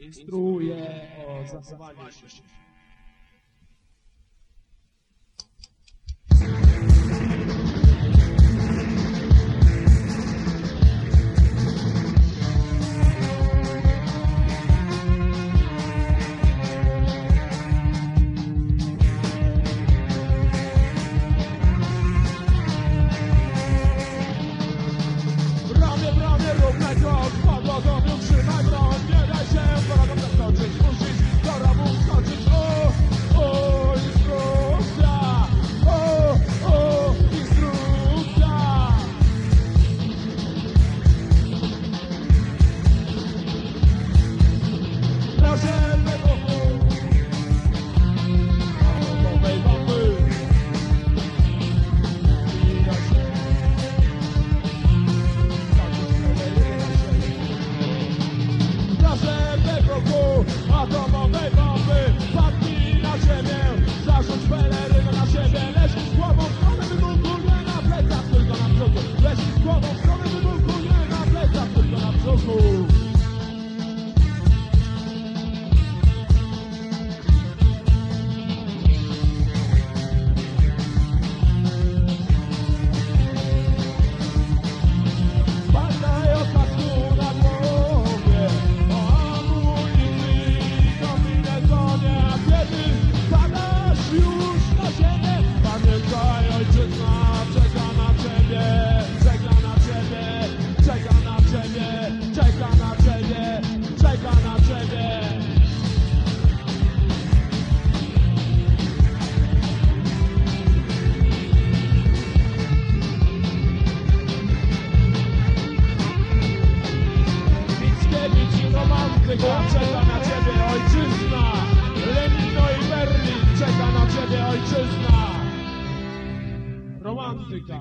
instruuje o zachowaniu się. Bałtyku czeka na ciebie ojczyzna. Lenino i Berlin czeka na ciebie ojczyzna. Romantyka.